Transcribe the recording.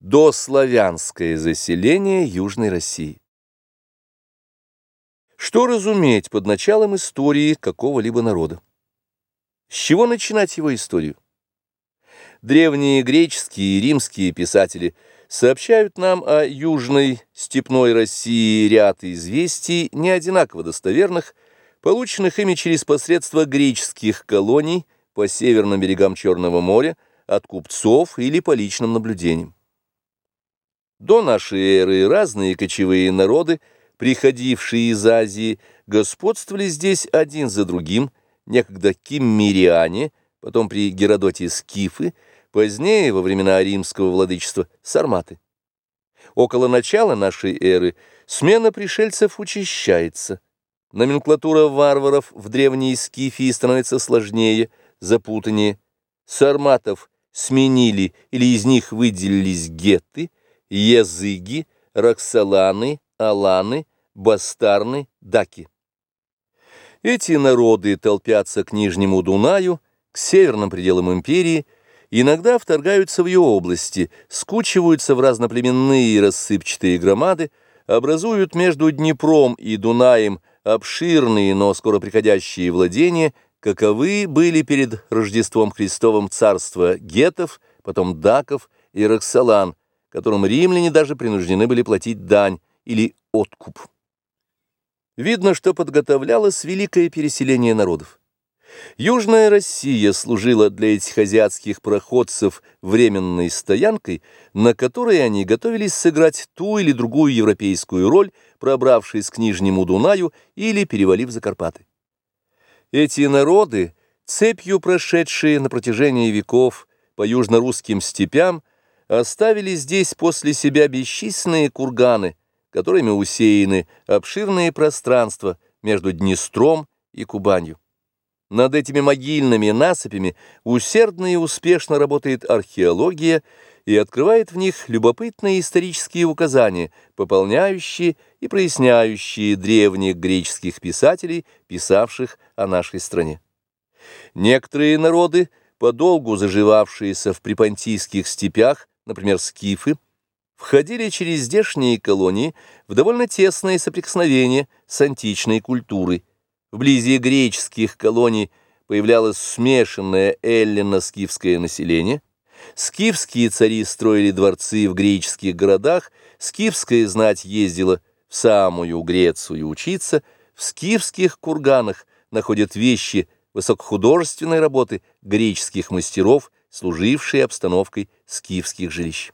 Дославянское заселение Южной России. Что разуметь под началом истории какого-либо народа? С чего начинать его историю? Древние греческие и римские писатели сообщают нам о Южной степной России ряд известий, не одинаково достоверных, полученных ими через посредство греческих колоний по северным берегам Черного моря, от купцов или по личным наблюдениям. До нашей эры разные кочевые народы, приходившие из Азии, господствовали здесь один за другим, некогда киммериане, потом при Геродоте скифы, позднее, во времена римского владычества, сарматы. Около начала нашей эры смена пришельцев учащается. Номенклатура варваров в древней Скифии становится сложнее, запутаннее. Сарматов сменили или из них выделились гетты, языги, роксоланы, аланы, бастарны, даки. Эти народы толпятся к Нижнему Дунаю, к северным пределам империи, иногда вторгаются в ее области, скучиваются в разноплеменные рассыпчатые громады, образуют между Днепром и Дунаем обширные, но скоро приходящие владения, каковы были перед Рождеством Христовым царства гетов, потом даков и роксолан, которым римляне даже принуждены были платить дань или откуп. Видно, что подготовлялось великое переселение народов. Южная Россия служила для этих азиатских проходцев временной стоянкой, на которой они готовились сыграть ту или другую европейскую роль, пробравшись к Нижнему Дунаю или перевалив за Карпаты. Эти народы, цепью прошедшие на протяжении веков по южно-русским степям, оставили здесь после себя бесчисленные курганы, которыми усеяны обширные пространства между Днестром и Кубанью. Над этими могильными насыпями усердно и успешно работает археология и открывает в них любопытные исторические указания, пополняющие и проясняющие древних греческих писателей, писавших о нашей стране. Некоторые народы, подолгу заживавшиеся в припонтийских степях, например, скифы, входили через здешние колонии в довольно тесное соприкосновение с античной культурой. Вблизи греческих колоний появлялось смешанное эллино-скифское население, скифские цари строили дворцы в греческих городах, скифская знать ездила в самую Грецию учиться, в скифских курганах находят вещи высокохудожественной работы греческих мастеров, служившие обстановкой скифских жилищ.